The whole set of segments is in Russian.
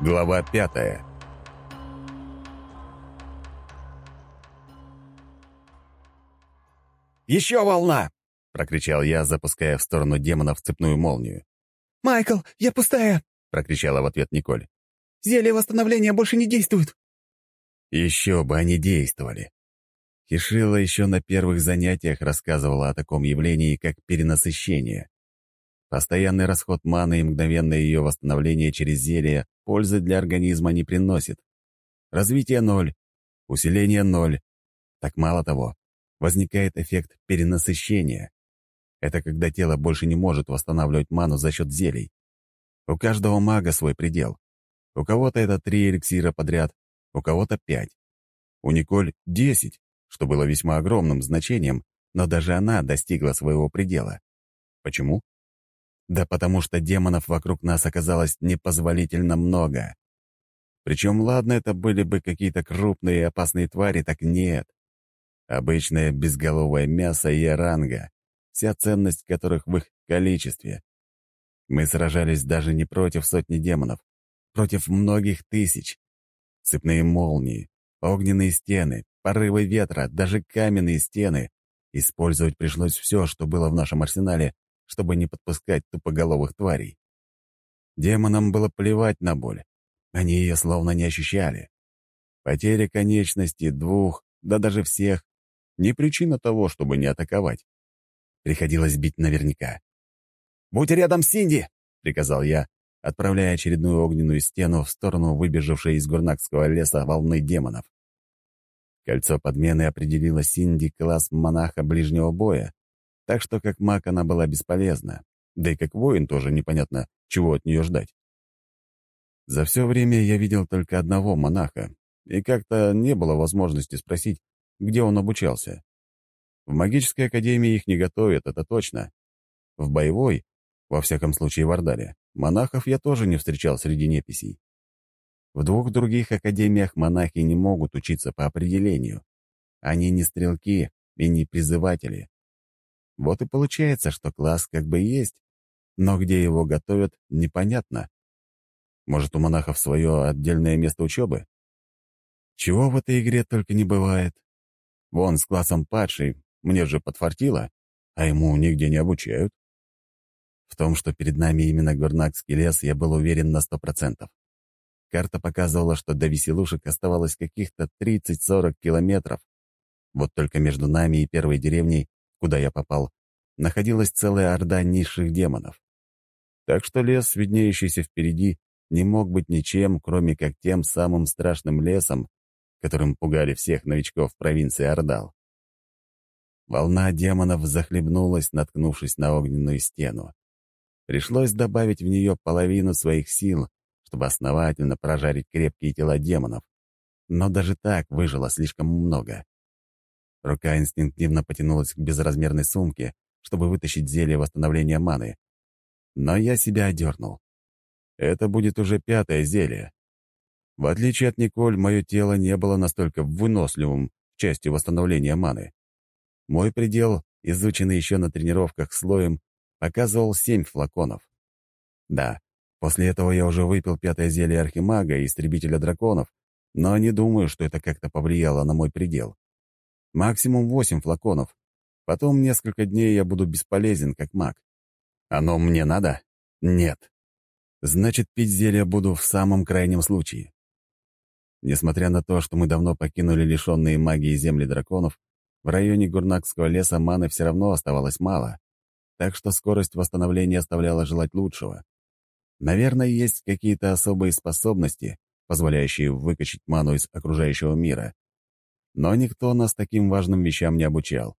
Глава пятая «Еще волна!» — прокричал я, запуская в сторону демонов цепную молнию. «Майкл, я пустая!» — прокричала в ответ Николь. «Зелье восстановления больше не действует!» Еще бы они действовали. Хишила еще на первых занятиях рассказывала о таком явлении, как перенасыщение. Постоянный расход маны и мгновенное ее восстановление через зелье пользы для организма не приносит. Развитие ноль, усиление ноль. Так мало того, возникает эффект перенасыщения. Это когда тело больше не может восстанавливать ману за счет зелий. У каждого мага свой предел. У кого-то это три эликсира подряд, у кого-то пять. У Николь — десять, что было весьма огромным значением, но даже она достигла своего предела. Почему? Да потому что демонов вокруг нас оказалось непозволительно много. Причем, ладно, это были бы какие-то крупные и опасные твари, так нет. Обычное безголовое мясо и оранга, вся ценность которых в их количестве. Мы сражались даже не против сотни демонов, против многих тысяч. Цепные молнии, огненные стены, порывы ветра, даже каменные стены. Использовать пришлось все, что было в нашем арсенале, чтобы не подпускать тупоголовых тварей. Демонам было плевать на боль. Они ее словно не ощущали. Потеря конечности двух, да даже всех, не причина того, чтобы не атаковать. Приходилось бить наверняка. «Будь рядом Синди!» — приказал я, отправляя очередную огненную стену в сторону выбежавшей из гурнакского леса волны демонов. Кольцо подмены определило Синди класс монаха ближнего боя, так что как маг она была бесполезна, да и как воин тоже непонятно, чего от нее ждать. За все время я видел только одного монаха, и как-то не было возможности спросить, где он обучался. В магической академии их не готовят, это точно. В боевой, во всяком случае в Ордале, монахов я тоже не встречал среди неписей. В двух других академиях монахи не могут учиться по определению. Они не стрелки и не призыватели. Вот и получается, что класс как бы есть, но где его готовят, непонятно. Может, у монахов свое отдельное место учебы? Чего в этой игре только не бывает. Вон, с классом падший, мне же подфартило, а ему нигде не обучают. В том, что перед нами именно Горнакский лес, я был уверен на сто процентов. Карта показывала, что до веселушек оставалось каких-то 30-40 километров. Вот только между нами и первой деревней куда я попал, находилась целая орда низших демонов. Так что лес, виднеющийся впереди, не мог быть ничем, кроме как тем самым страшным лесом, которым пугали всех новичков провинции Ордал. Волна демонов захлебнулась, наткнувшись на огненную стену. Пришлось добавить в нее половину своих сил, чтобы основательно прожарить крепкие тела демонов. Но даже так выжило слишком много. Рука инстинктивно потянулась к безразмерной сумке, чтобы вытащить зелье восстановления маны. Но я себя одернул. Это будет уже пятое зелье. В отличие от Николь, мое тело не было настолько выносливым в части восстановления маны. Мой предел, изученный еще на тренировках слоем, показывал семь флаконов. Да, после этого я уже выпил пятое зелье Архимага и Истребителя драконов, но не думаю, что это как-то повлияло на мой предел. Максимум восемь флаконов. Потом несколько дней я буду бесполезен, как маг. Оно мне надо? Нет. Значит, пить зелье буду в самом крайнем случае. Несмотря на то, что мы давно покинули лишенные магии земли драконов, в районе Гурнакского леса маны все равно оставалось мало, так что скорость восстановления оставляла желать лучшего. Наверное, есть какие-то особые способности, позволяющие выкачать ману из окружающего мира но никто нас таким важным вещам не обучал.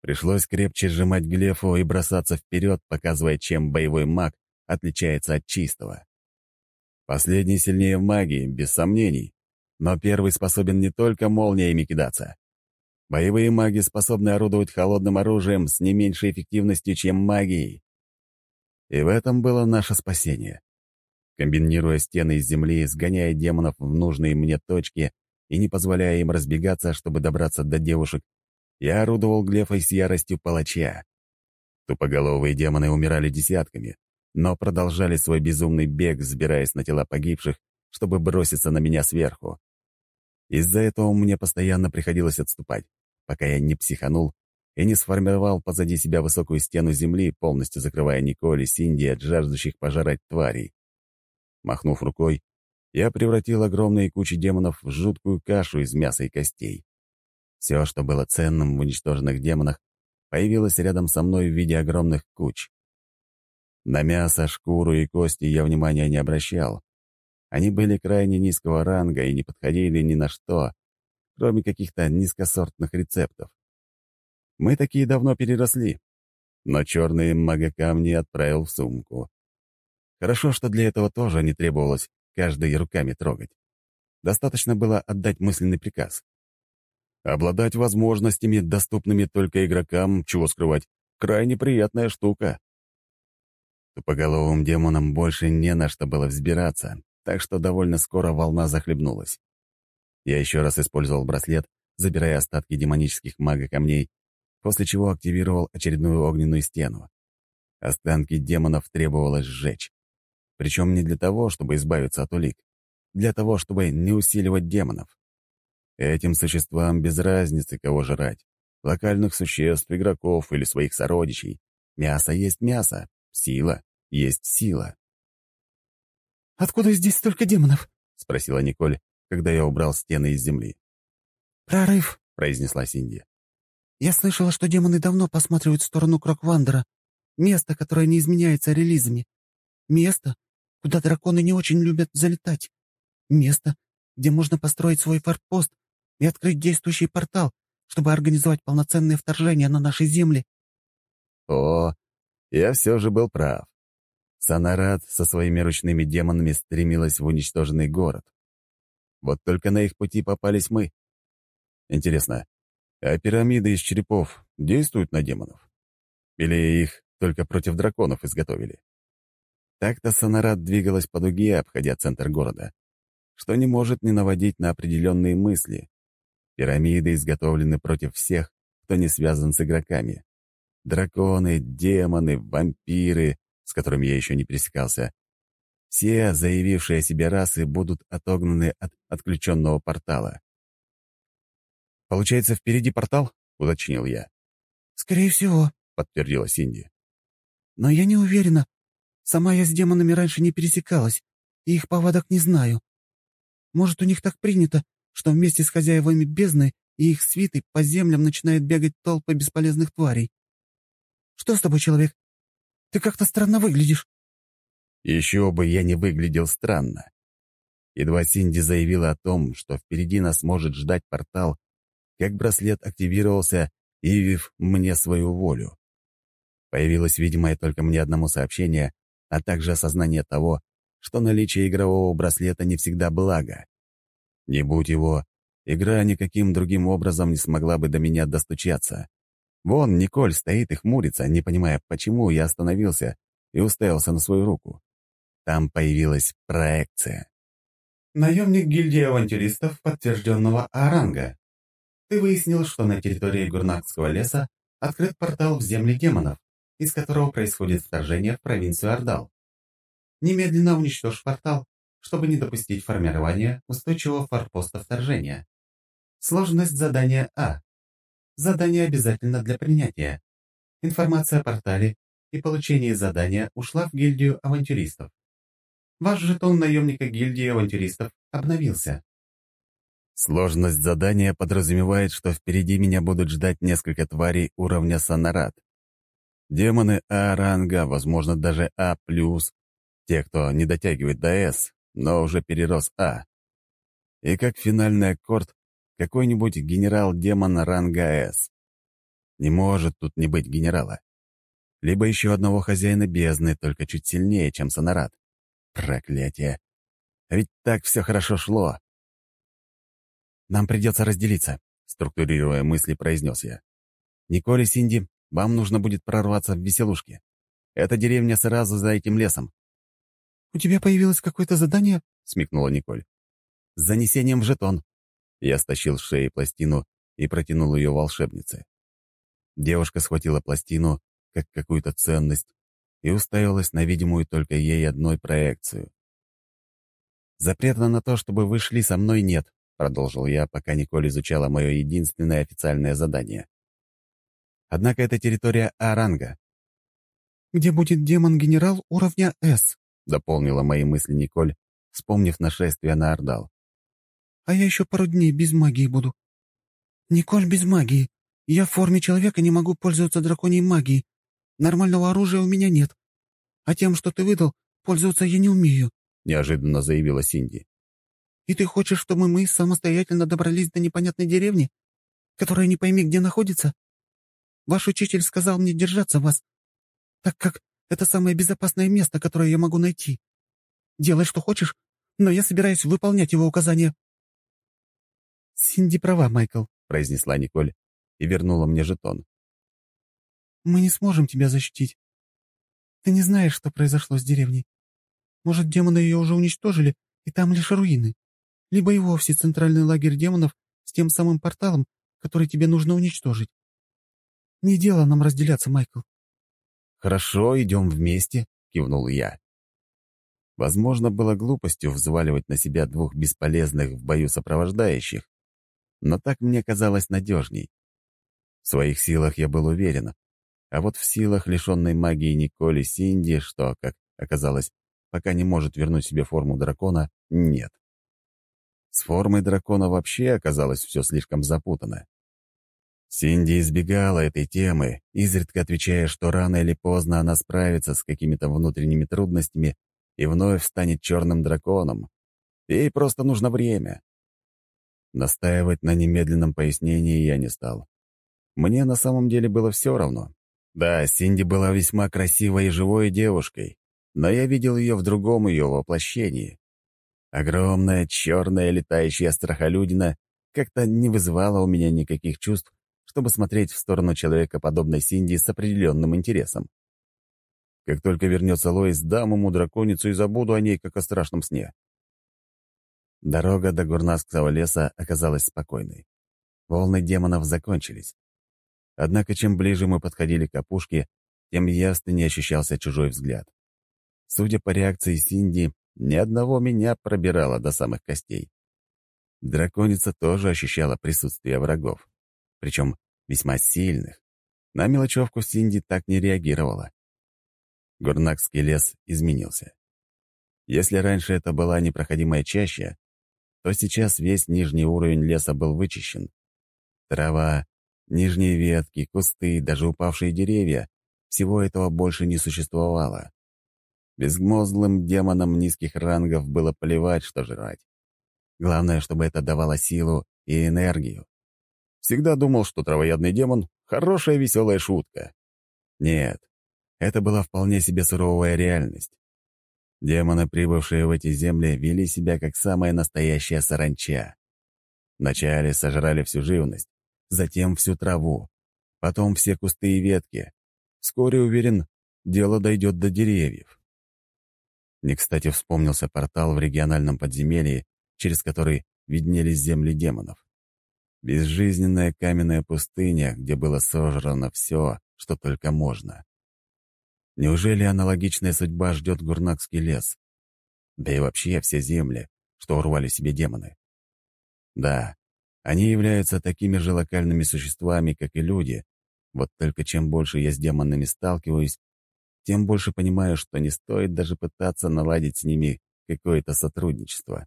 Пришлось крепче сжимать глефу и бросаться вперед, показывая, чем боевой маг отличается от чистого. Последний сильнее в магии, без сомнений, но первый способен не только молниями кидаться. Боевые маги способны орудовать холодным оружием с не меньшей эффективностью, чем магией. И в этом было наше спасение. Комбинируя стены из земли, сгоняя демонов в нужные мне точки — и не позволяя им разбегаться, чтобы добраться до девушек, я орудовал глефой с яростью палача. Тупоголовые демоны умирали десятками, но продолжали свой безумный бег, взбираясь на тела погибших, чтобы броситься на меня сверху. Из-за этого мне постоянно приходилось отступать, пока я не психанул и не сформировал позади себя высокую стену земли, полностью закрывая Николь и Синди от жаждущих пожрать тварей. Махнув рукой, я превратил огромные кучи демонов в жуткую кашу из мяса и костей. Все, что было ценным в уничтоженных демонах, появилось рядом со мной в виде огромных куч. На мясо, шкуру и кости я внимания не обращал. Они были крайне низкого ранга и не подходили ни на что, кроме каких-то низкосортных рецептов. Мы такие давно переросли, но черные магокамни отправил в сумку. Хорошо, что для этого тоже не требовалось каждый руками трогать. Достаточно было отдать мысленный приказ. Обладать возможностями, доступными только игрокам, чего скрывать, крайне приятная штука. Тупоголовым демонам больше не на что было взбираться, так что довольно скоро волна захлебнулась. Я еще раз использовал браслет, забирая остатки демонических мага-камней, после чего активировал очередную огненную стену. Останки демонов требовалось сжечь. Причем не для того, чтобы избавиться от улик, для того, чтобы не усиливать демонов. Этим существам без разницы, кого жрать. Локальных существ, игроков или своих сородичей. Мясо есть мясо, сила есть сила. «Откуда здесь столько демонов?» — спросила Николь, когда я убрал стены из земли. «Прорыв», — произнесла Синди. «Я слышала, что демоны давно посматривают в сторону Кроквандера, место, которое не изменяется релизами. Место, куда драконы не очень любят залетать. Место, где можно построить свой форпост и открыть действующий портал, чтобы организовать полноценное вторжение на наши земли». О, я все же был прав. Санарат со своими ручными демонами стремилась в уничтоженный город. Вот только на их пути попались мы. Интересно, а пирамиды из черепов действуют на демонов? Или их только против драконов изготовили? Так-то Сонарат двигалась по дуге, обходя центр города, что не может не наводить на определенные мысли. Пирамиды изготовлены против всех, кто не связан с игроками. Драконы, демоны, вампиры, с которыми я еще не пересекался. Все заявившие о себе расы будут отогнаны от отключенного портала. «Получается, впереди портал?» — уточнил я. «Скорее всего», — подтвердила Синди. «Но я не уверена. Сама я с демонами раньше не пересекалась, и их повадок не знаю. Может, у них так принято, что вместе с хозяевами бездны и их свитой по землям начинают бегать толпы бесполезных тварей. Что с тобой, человек? Ты как-то странно выглядишь». Еще бы я не выглядел странно. Едва Синди заявила о том, что впереди нас может ждать портал, как браслет активировался, явив мне свою волю. Появилось видимое только мне одному сообщение, а также осознание того, что наличие игрового браслета не всегда благо. Не будь его, игра никаким другим образом не смогла бы до меня достучаться. Вон Николь стоит и хмурится, не понимая, почему я остановился и уставился на свою руку. Там появилась проекция. Наемник гильдии авантюристов подтвержденного Аранга. Ты выяснил, что на территории Гурнакского леса открыт портал в земли демонов, из которого происходит вторжение в провинцию Ордал. Немедленно уничтожь портал, чтобы не допустить формирования устойчивого форпоста вторжения. Сложность задания А. Задание обязательно для принятия. Информация о портале и получении задания ушла в гильдию авантюристов. Ваш жетон наемника гильдии авантюристов обновился. Сложность задания подразумевает, что впереди меня будут ждать несколько тварей уровня Сонарат. Демоны А-ранга, возможно, даже А+, те, кто не дотягивает до С, но уже перерос А. И как финальный аккорд какой-нибудь генерал-демон ранга С. Не может тут не быть генерала. Либо еще одного хозяина бездны, только чуть сильнее, чем Сонарат. Проклятие. Ведь так все хорошо шло. «Нам придется разделиться», — структурируя мысли, произнес я. «Николь и Синди, вам нужно будет прорваться в веселушке. Эта деревня сразу за этим лесом». «У тебя появилось какое-то задание?» — смекнула Николь. «С занесением в жетон». Я стащил с шеи пластину и протянул ее волшебнице. Девушка схватила пластину, как какую-то ценность, и уставилась на видимую только ей одной проекцию. «Запрета на то, чтобы вы шли со мной, нет», — продолжил я, пока Николь изучала мое единственное официальное задание. «Однако это территория А-ранга». «Где будет демон-генерал уровня С», — дополнила мои мысли Николь, вспомнив нашествие на Ордал. «А я еще пару дней без магии буду». «Николь без магии. Я в форме человека не могу пользоваться драконьей магией. Нормального оружия у меня нет. А тем, что ты выдал, пользоваться я не умею», — неожиданно заявила Синди. «И ты хочешь, чтобы мы самостоятельно добрались до непонятной деревни, которая не пойми где находится? Ваш учитель сказал мне держаться вас, так как это самое безопасное место, которое я могу найти. Делай, что хочешь, но я собираюсь выполнять его указания». «Синди права, Майкл», — произнесла Николь и вернула мне жетон. «Мы не сможем тебя защитить. Ты не знаешь, что произошло с деревней. Может, демоны ее уже уничтожили, и там лишь руины. Либо и вовсе центральный лагерь демонов с тем самым порталом, который тебе нужно уничтожить. Не дело нам разделяться, Майкл». «Хорошо, идем вместе», — кивнул я. Возможно, было глупостью взваливать на себя двух бесполезных в бою сопровождающих, но так мне казалось надежней. В своих силах я был уверен, а вот в силах лишенной магии Николи Синди, что, как оказалось, пока не может вернуть себе форму дракона, нет. С формой дракона вообще оказалось все слишком запутано. Синди избегала этой темы, изредка отвечая, что рано или поздно она справится с какими-то внутренними трудностями и вновь станет черным драконом. Ей просто нужно время. Настаивать на немедленном пояснении я не стал. Мне на самом деле было все равно. Да, Синди была весьма красивой и живой девушкой, но я видел ее в другом ее воплощении. Огромная, черная, летающая страхолюдина как-то не вызывала у меня никаких чувств, чтобы смотреть в сторону человека, подобной Синди, с определенным интересом. Как только вернется Лоис, дам ему драконицу и забуду о ней, как о страшном сне. Дорога до Гурнасского леса оказалась спокойной. Волны демонов закончились. Однако чем ближе мы подходили к опушке, тем явственнее ощущался чужой взгляд. Судя по реакции Синди, ни одного меня пробирало до самых костей. Драконица тоже ощущала присутствие врагов, причем весьма сильных. На мелочевку Синди так не реагировала. Гурнакский лес изменился. Если раньше это была непроходимая чаща, то сейчас весь нижний уровень леса был вычищен. Трава, нижние ветки, кусты, даже упавшие деревья — всего этого больше не существовало. Безмозглым демонам низких рангов было плевать, что жрать. Главное, чтобы это давало силу и энергию. Всегда думал, что травоядный демон — хорошая веселая шутка. Нет, это была вполне себе суровая реальность. Демоны, прибывшие в эти земли, вели себя как самая настоящая саранча. Вначале сожрали всю живность, затем всю траву, потом все кусты и ветки. Вскоре, уверен, дело дойдет до деревьев. Не кстати вспомнился портал в региональном подземелье, через который виднелись земли демонов. Безжизненная каменная пустыня, где было сожрано все, что только можно. Неужели аналогичная судьба ждет Гурнакский лес? Да и вообще все земли, что урвали себе демоны. Да, они являются такими же локальными существами, как и люди. Вот только чем больше я с демонами сталкиваюсь, тем больше понимаю, что не стоит даже пытаться наладить с ними какое-то сотрудничество.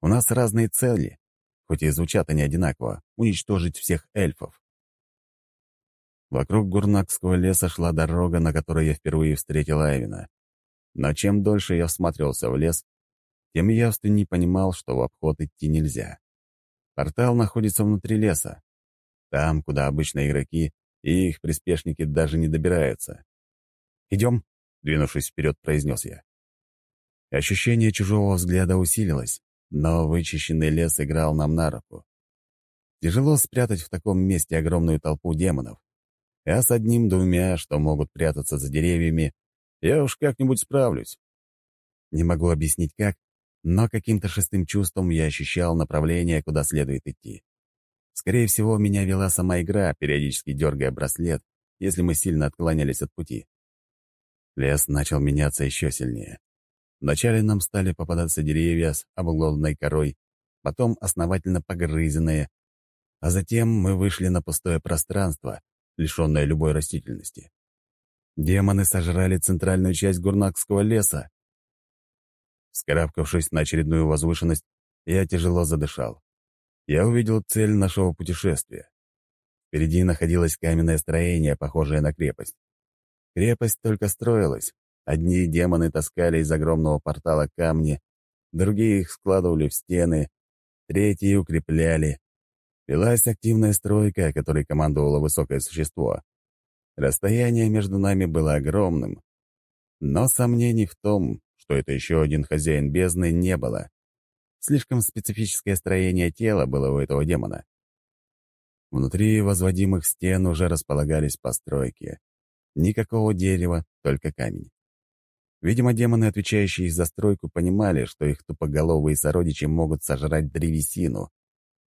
У нас разные цели, хоть и звучат они одинаково — уничтожить всех эльфов. Вокруг Гурнакского леса шла дорога, на которой я впервые встретил Айвина. Но чем дольше я всматривался в лес, тем явственней понимал, что в обход идти нельзя. Портал находится внутри леса, там, куда обычно игроки и их приспешники даже не добираются. «Идем», — двинувшись вперед, произнес я. Ощущение чужого взгляда усилилось, но вычищенный лес играл нам на руку. Тяжело спрятать в таком месте огромную толпу демонов, а с одним-двумя, что могут прятаться за деревьями, я уж как-нибудь справлюсь. Не могу объяснить как, но каким-то шестым чувством я ощущал направление, куда следует идти. Скорее всего, меня вела сама игра, периодически дергая браслет, если мы сильно отклонялись от пути. Лес начал меняться еще сильнее. Вначале нам стали попадаться деревья с обглоданной корой, потом основательно погрызенные, а затем мы вышли на пустое пространство, лишенное любой растительности. Демоны сожрали центральную часть гурнакского леса. Скарабкавшись на очередную возвышенность, я тяжело задышал. Я увидел цель нашего путешествия. Впереди находилось каменное строение, похожее на крепость. Крепость только строилась. Одни демоны таскали из огромного портала камни, другие их складывали в стены, третьи укрепляли. Велась активная стройка, которой командовало высокое существо. Расстояние между нами было огромным, но сомнений в том, что это еще один хозяин бездны, не было. Слишком специфическое строение тела было у этого демона. Внутри возводимых стен уже располагались постройки. Никакого дерева, только камень. Видимо, демоны, отвечающие за стройку, понимали, что их тупоголовые сородичи могут сожрать древесину.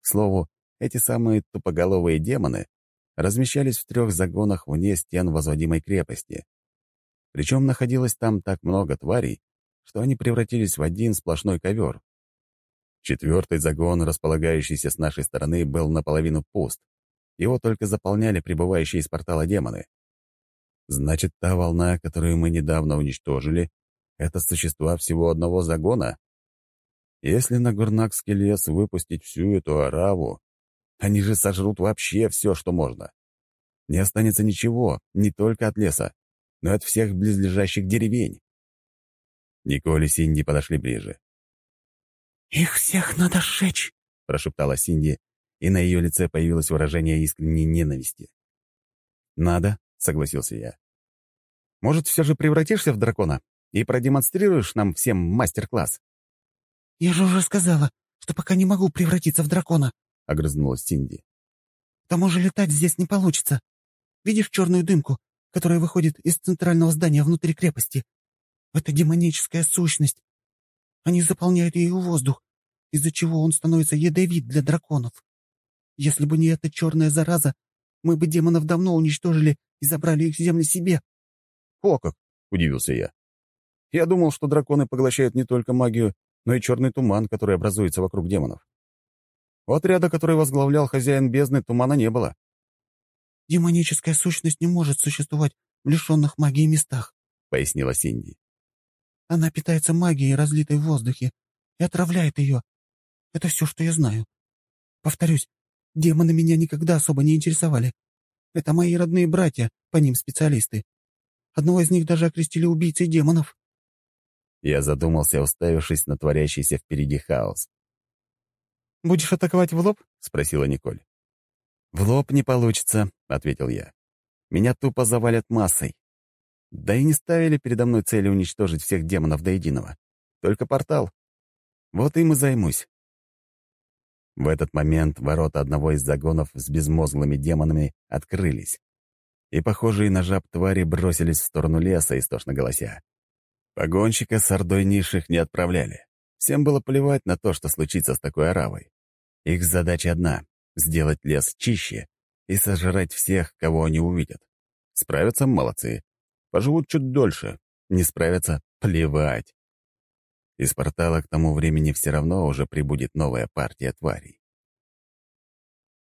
К слову, эти самые тупоголовые демоны размещались в трех загонах вне стен возводимой крепости. Причем находилось там так много тварей, что они превратились в один сплошной ковер. Четвертый загон, располагающийся с нашей стороны, был наполовину пуст. Его только заполняли прибывающие из портала демоны. Значит, та волна, которую мы недавно уничтожили, это существа всего одного загона? Если на Гурнакский лес выпустить всю эту ораву, они же сожрут вообще все, что можно. Не останется ничего, не только от леса, но и от всех близлежащих деревень. Николь и Синди подошли ближе. «Их всех надо сжечь!» — прошептала Синди, и на ее лице появилось выражение искренней ненависти. «Надо», — согласился я. «Может, все же превратишься в дракона и продемонстрируешь нам всем мастер-класс?» «Я же уже сказала, что пока не могу превратиться в дракона», — огрызнулась Синди. «К тому же летать здесь не получится. Видишь черную дымку, которая выходит из центрального здания внутри крепости? Это демоническая сущность. Они заполняют ее воздух, из-за чего он становится ядовит для драконов. Если бы не эта черная зараза, мы бы демонов давно уничтожили и забрали их земли себе». «О как!» — удивился я. «Я думал, что драконы поглощают не только магию, но и черный туман, который образуется вокруг демонов. У отряда, который возглавлял хозяин бездны, тумана не было. «Демоническая сущность не может существовать в лишенных магии местах», — пояснила Синди. «Она питается магией, разлитой в воздухе, и отравляет ее. Это все, что я знаю. Повторюсь, демоны меня никогда особо не интересовали. Это мои родные братья, по ним специалисты. Одного из них даже окрестили убийцей демонов». Я задумался, уставившись на творящийся впереди хаос. «Будешь атаковать в лоб?» — спросила Николь. «В лоб не получится», — ответил я. «Меня тупо завалят массой. Да и не ставили передо мной цели уничтожить всех демонов до единого. Только портал. Вот им и займусь». В этот момент ворота одного из загонов с безмозглыми демонами открылись, и похожие на жаб твари бросились в сторону леса, истошно голося. Погонщика с ордой низших не отправляли. Всем было плевать на то, что случится с такой оравой. Их задача одна — сделать лес чище и сожрать всех, кого они увидят. Справятся — молодцы. Поживут чуть дольше. Не справятся — плевать. Из портала к тому времени все равно уже прибудет новая партия тварей.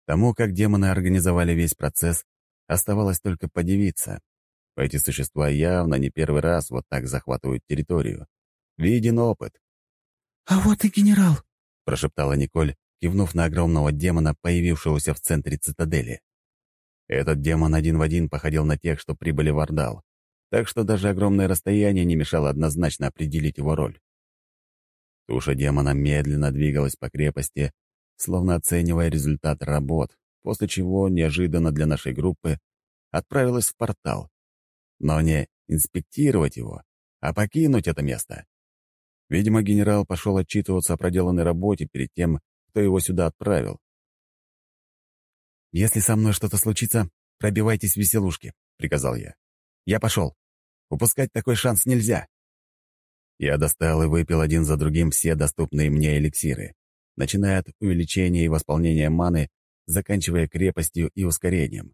Тому, как демоны организовали весь процесс, оставалось только подивиться. Эти существа явно не первый раз вот так захватывают территорию. Виден опыт. «А вот и генерал», — прошептала Николь, кивнув на огромного демона, появившегося в центре цитадели. Этот демон один в один походил на тех, что прибыли в Ордал, так что даже огромное расстояние не мешало однозначно определить его роль. Туша демона медленно двигалась по крепости, словно оценивая результат работ, после чего, неожиданно для нашей группы, отправилась в портал. Но не инспектировать его, а покинуть это место. Видимо, генерал пошел отчитываться о проделанной работе перед тем, кто его сюда отправил. «Если со мной что-то случится, пробивайтесь в веселушки», — приказал я. «Я пошел. Упускать такой шанс нельзя». Я достал и выпил один за другим все доступные мне эликсиры, начиная от увеличения и восполнения маны, заканчивая крепостью и ускорением.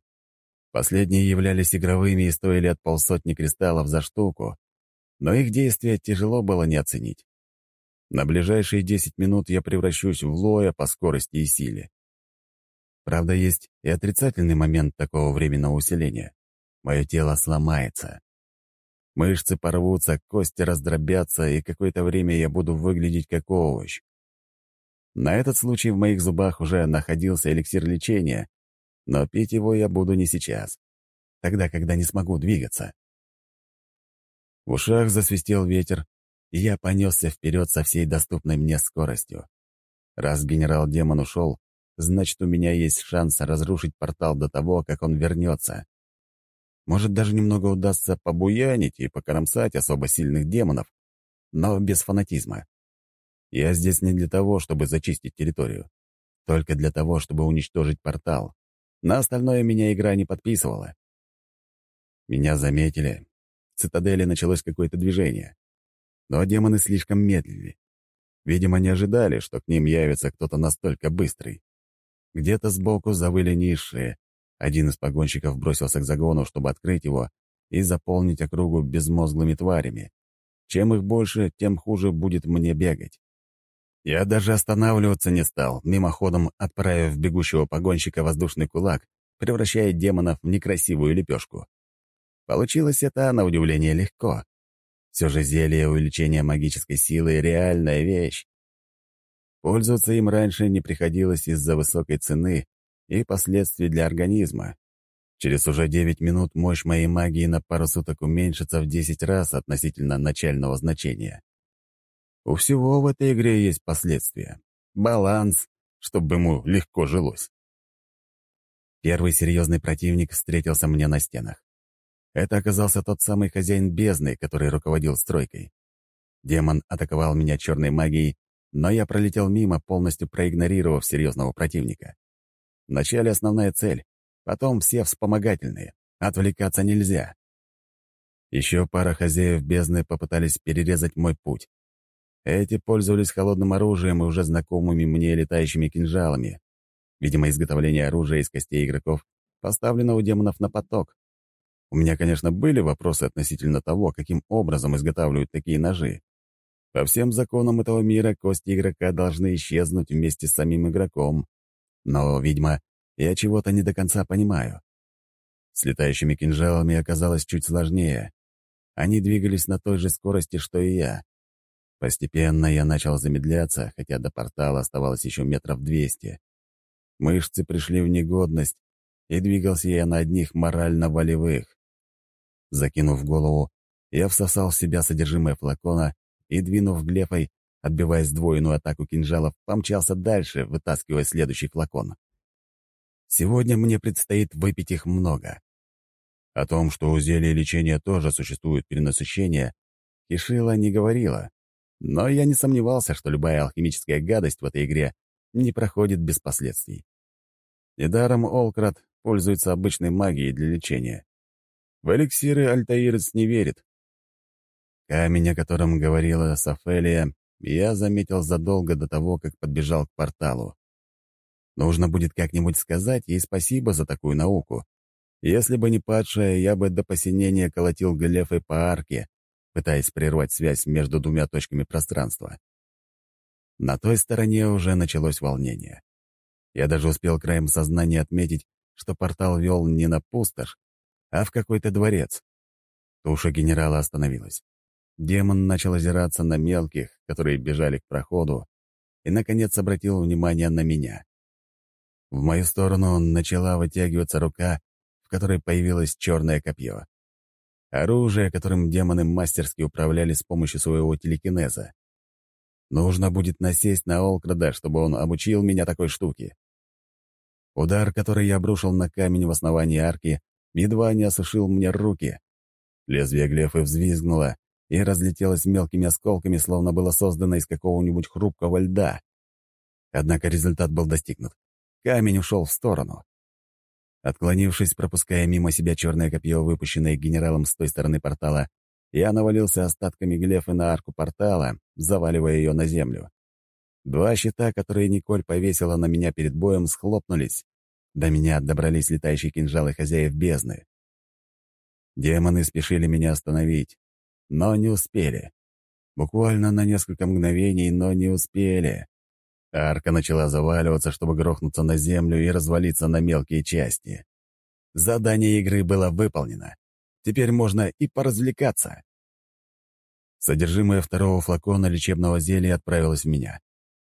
Последние являлись игровыми и стоили от полсотни кристаллов за штуку, но их действие тяжело было не оценить. На ближайшие 10 минут я превращусь в лоя по скорости и силе. Правда, есть и отрицательный момент такого временного усиления. Мое тело сломается. Мышцы порвутся, кости раздробятся, и какое-то время я буду выглядеть как овощ. На этот случай в моих зубах уже находился эликсир лечения, но пить его я буду не сейчас, тогда, когда не смогу двигаться. В ушах засвистел ветер, и я понесся вперед со всей доступной мне скоростью. Раз генерал-демон ушел, значит, у меня есть шанс разрушить портал до того, как он вернется. Может, даже немного удастся побуянить и покромсать особо сильных демонов, но без фанатизма. Я здесь не для того, чтобы зачистить территорию, только для того, чтобы уничтожить портал. На остальное меня игра не подписывала. Меня заметили. В цитадели началось какое-то движение. Но демоны слишком медлили. Видимо, не ожидали, что к ним явится кто-то настолько быстрый. Где-то сбоку завыли низшие. Один из погонщиков бросился к загону, чтобы открыть его и заполнить округу безмозглыми тварями. Чем их больше, тем хуже будет мне бегать. Я даже останавливаться не стал, мимоходом отправив бегущего погонщика воздушный кулак, превращая демонов в некрасивую лепешку. Получилось это, на удивление, легко. Все же зелье увеличения магической силы — реальная вещь. Пользоваться им раньше не приходилось из-за высокой цены и последствий для организма. Через уже 9 минут мощь моей магии на пару суток уменьшится в 10 раз относительно начального значения. У всего в этой игре есть последствия. Баланс, чтобы ему легко жилось. Первый серьезный противник встретился мне на стенах. Это оказался тот самый хозяин бездны, который руководил стройкой. Демон атаковал меня черной магией, но я пролетел мимо, полностью проигнорировав серьезного противника. Вначале основная цель, потом все вспомогательные. Отвлекаться нельзя. Еще пара хозяев бездны попытались перерезать мой путь. Эти пользовались холодным оружием и уже знакомыми мне летающими кинжалами. Видимо, изготовление оружия из костей игроков поставлено у демонов на поток. У меня, конечно, были вопросы относительно того, каким образом изготавливают такие ножи. По всем законам этого мира кости игрока должны исчезнуть вместе с самим игроком. Но, видимо, я чего-то не до конца понимаю. С летающими кинжалами оказалось чуть сложнее. Они двигались на той же скорости, что и я. Постепенно я начал замедляться, хотя до портала оставалось еще метров двести. Мышцы пришли в негодность, и двигался я на одних морально-волевых. Закинув голову, я всосал в себя содержимое флакона и, двинув глефой, отбивая сдвоенную атаку кинжалов, помчался дальше, вытаскивая следующий флакон. Сегодня мне предстоит выпить их много. О том, что у зелья лечения тоже существует перенасыщение, Кишила не говорила, но я не сомневался, что любая алхимическая гадость в этой игре не проходит без последствий. Недаром Олкрат пользуется обычной магией для лечения. В эликсиры Альтаирец не верит. Камень, о котором говорила Сафелия, я заметил задолго до того, как подбежал к порталу. Нужно будет как-нибудь сказать ей спасибо за такую науку. Если бы не падшая, я бы до посинения колотил Глефой по арке, пытаясь прервать связь между двумя точками пространства. На той стороне уже началось волнение. Я даже успел краем сознания отметить, что портал вел не на пустошь, а в какой-то дворец. Туша генерала остановилась. Демон начал озираться на мелких, которые бежали к проходу, и, наконец, обратил внимание на меня. В мою сторону начала вытягиваться рука, в которой появилось черное копье. Оружие, которым демоны мастерски управляли с помощью своего телекинеза. Нужно будет насесть на Олкрада, чтобы он обучил меня такой штуке. Удар, который я обрушил на камень в основании арки, едва не осушил мне руки. Лезвие глефы взвизгнуло и разлетелось мелкими осколками, словно было создано из какого-нибудь хрупкого льда. Однако результат был достигнут. Камень ушел в сторону. Отклонившись, пропуская мимо себя черное копье, выпущенное генералом с той стороны портала, я навалился остатками глефы на арку портала, заваливая ее на землю. Два щита, которые Николь повесила на меня перед боем, схлопнулись, До меня добрались летающие кинжалы хозяев бездны. Демоны спешили меня остановить, но не успели. Буквально на несколько мгновений, но не успели. Арка начала заваливаться, чтобы грохнуться на землю и развалиться на мелкие части. Задание игры было выполнено. Теперь можно и поразвлекаться. Содержимое второго флакона лечебного зелья отправилось в меня.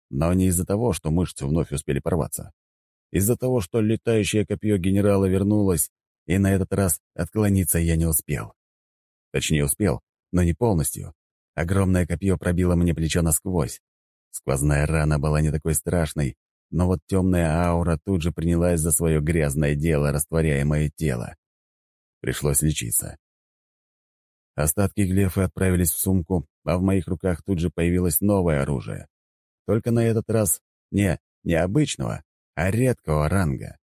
Но не из-за того, что мышцы вновь успели порваться. Из-за того, что летающее копье генерала вернулось, и на этот раз отклониться я не успел. Точнее, успел, но не полностью. Огромное копье пробило мне плечо насквозь. Сквозная рана была не такой страшной, но вот темная аура тут же принялась за свое грязное дело, растворяя мое тело. Пришлось лечиться. Остатки глефы отправились в сумку, а в моих руках тут же появилось новое оружие. Только на этот раз не необычного, а редкого ранга.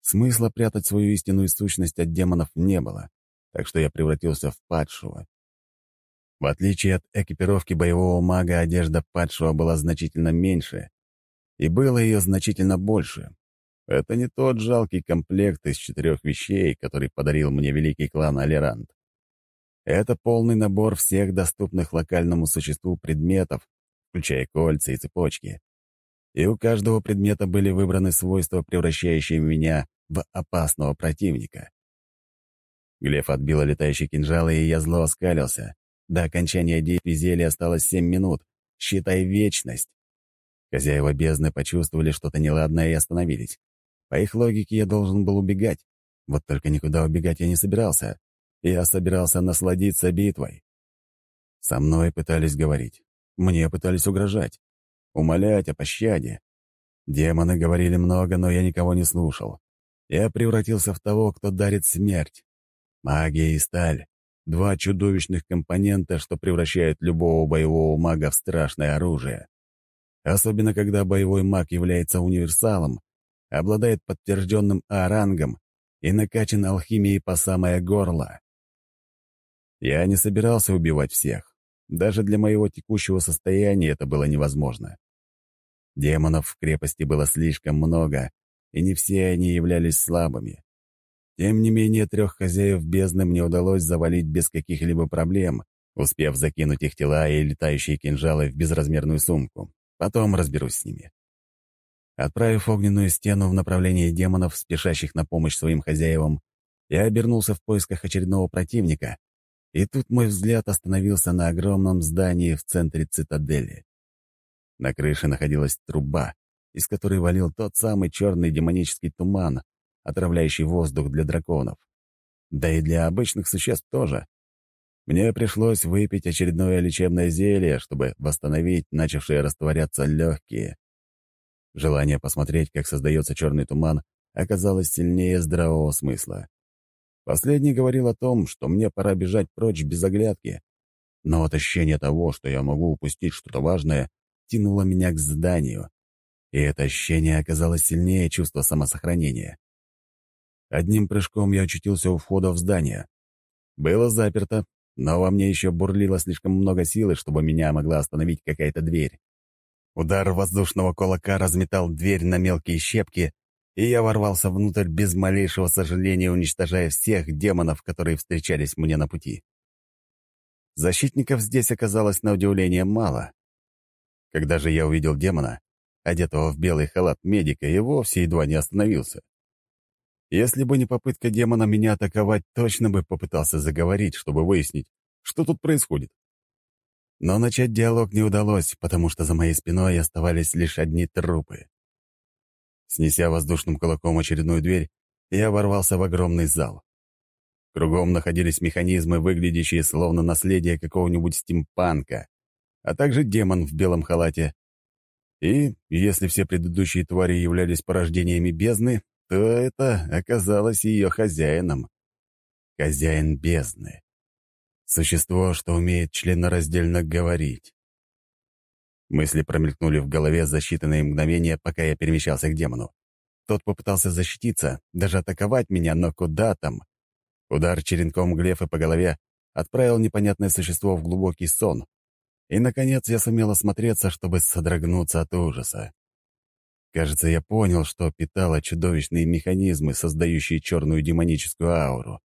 Смысла прятать свою истинную сущность от демонов не было, так что я превратился в падшего. В отличие от экипировки боевого мага, одежда падшего была значительно меньше, и было ее значительно больше. Это не тот жалкий комплект из четырех вещей, который подарил мне великий клан Алерант. Это полный набор всех доступных локальному существу предметов, включая кольца и цепочки. И у каждого предмета были выбраны свойства, превращающие меня в опасного противника. Глеф отбила летающий кинжал, и я зло оскалился. До окончания действий зелья осталось семь минут. Считай вечность. Хозяева бездны почувствовали что-то неладное и остановились. По их логике я должен был убегать. Вот только никуда убегать я не собирался. Я собирался насладиться битвой. Со мной пытались говорить. Мне пытались угрожать. Умолять о пощаде. Демоны говорили много, но я никого не слушал. Я превратился в того, кто дарит смерть. Магия и сталь — два чудовищных компонента, что превращают любого боевого мага в страшное оружие. Особенно, когда боевой маг является универсалом, обладает подтвержденным А-рангом и накачан алхимией по самое горло. Я не собирался убивать всех. Даже для моего текущего состояния это было невозможно. Демонов в крепости было слишком много, и не все они являлись слабыми. Тем не менее, трех хозяев бездны мне удалось завалить без каких-либо проблем, успев закинуть их тела и летающие кинжалы в безразмерную сумку. Потом разберусь с ними. Отправив огненную стену в направлении демонов, спешащих на помощь своим хозяевам, я обернулся в поисках очередного противника, и тут мой взгляд остановился на огромном здании в центре цитадели. На крыше находилась труба, из которой валил тот самый черный демонический туман, отравляющий воздух для драконов. Да и для обычных существ тоже. Мне пришлось выпить очередное лечебное зелье, чтобы восстановить начавшие растворяться легкие. Желание посмотреть, как создается черный туман, оказалось сильнее здравого смысла. Последний говорил о том, что мне пора бежать прочь без оглядки. Но вот ощущение того, что я могу упустить что-то важное, тянуло меня к зданию. И это ощущение оказалось сильнее чувства самосохранения. Одним прыжком я очутился у входа в здание. Было заперто, но во мне еще бурлило слишком много силы, чтобы меня могла остановить какая-то дверь. Удар воздушного кулака разметал дверь на мелкие щепки, и я ворвался внутрь без малейшего сожаления, уничтожая всех демонов, которые встречались мне на пути. Защитников здесь оказалось на удивление мало. Когда же я увидел демона, одетого в белый халат медика, и вовсе едва не остановился. Если бы не попытка демона меня атаковать, точно бы попытался заговорить, чтобы выяснить, что тут происходит. Но начать диалог не удалось, потому что за моей спиной оставались лишь одни трупы. Снеся воздушным кулаком очередную дверь, я ворвался в огромный зал. Кругом находились механизмы, выглядящие словно наследие какого-нибудь стимпанка, а также демон в белом халате. И, если все предыдущие твари являлись порождениями бездны, то это оказалось ее хозяином. Хозяин бездны. Существо, что умеет членораздельно говорить. Мысли промелькнули в голове за считанные мгновения, пока я перемещался к демону. Тот попытался защититься, даже атаковать меня, но куда там? Удар черенком глефы по голове отправил непонятное существо в глубокий сон. И, наконец, я сумел осмотреться, чтобы содрогнуться от ужаса. Кажется, я понял, что питало чудовищные механизмы, создающие черную демоническую ауру.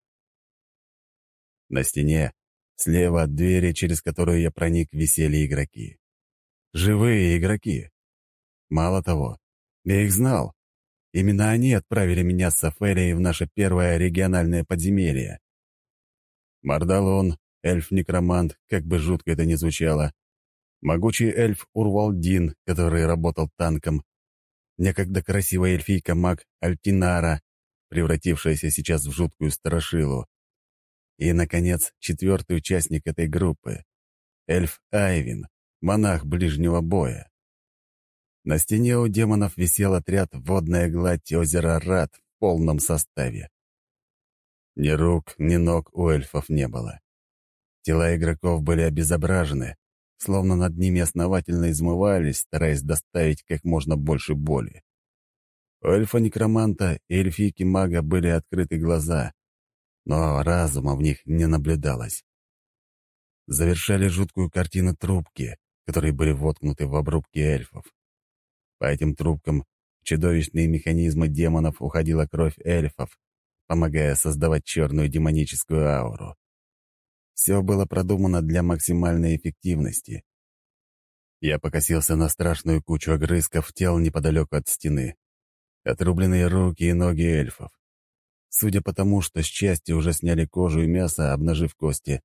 На стене, слева от двери, через которую я проник, висели игроки. Живые игроки. Мало того, я их знал. Именно они отправили меня с Сафелией в наше первое региональное подземелье. Мардалон, эльф-некромант, как бы жутко это ни звучало, могучий эльф Урвалдин, который работал танком, некогда красивая эльфийка-маг Альтинара, превратившаяся сейчас в жуткую страшилу. И, наконец, четвертый участник этой группы — эльф Айвин, монах ближнего боя. На стене у демонов висел отряд «Водная гладь озера Рад» в полном составе. Ни рук, ни ног у эльфов не было. Тела игроков были обезображены, словно над ними основательно измывались, стараясь доставить как можно больше боли. У эльфа-некроманта и эльфийки-мага были открыты глаза, но разума в них не наблюдалось. Завершали жуткую картину трубки, которые были воткнуты в обрубки эльфов. По этим трубкам чудовищные механизмы демонов уходила кровь эльфов, помогая создавать черную демоническую ауру. Все было продумано для максимальной эффективности. Я покосился на страшную кучу огрызков тел неподалеку от стены. Отрубленные руки и ноги эльфов. Судя по тому, что с части уже сняли кожу и мясо, обнажив кости,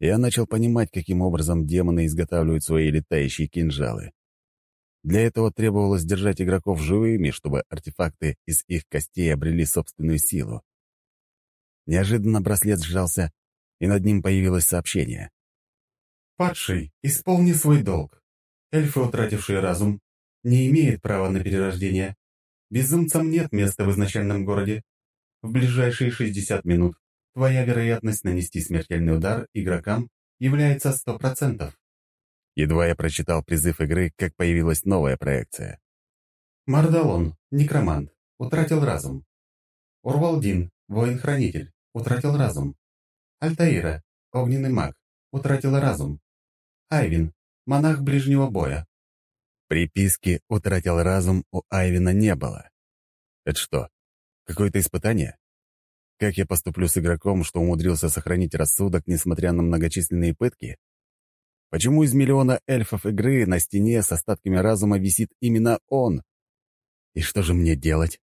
я начал понимать, каким образом демоны изготавливают свои летающие кинжалы. Для этого требовалось держать игроков живыми, чтобы артефакты из их костей обрели собственную силу. Неожиданно браслет сжался, и над ним появилось сообщение. «Падший, исполни свой долг. Эльфы, утратившие разум, не имеют права на перерождение. Безумцам нет места в изначальном городе. В ближайшие 60 минут твоя вероятность нанести смертельный удар игрокам является 100%. Едва я прочитал призыв игры, как появилась новая проекция. Мардалон, некромант, утратил разум. Урвалдин, воин-хранитель, утратил разум. Альтаира, огненный маг, утратила разум. Айвин, монах ближнего боя. Приписки «утратил разум» у Айвина не было. Это что, какое-то испытание? Как я поступлю с игроком, что умудрился сохранить рассудок, несмотря на многочисленные пытки? Почему из миллиона эльфов игры на стене с остатками разума висит именно он? И что же мне делать?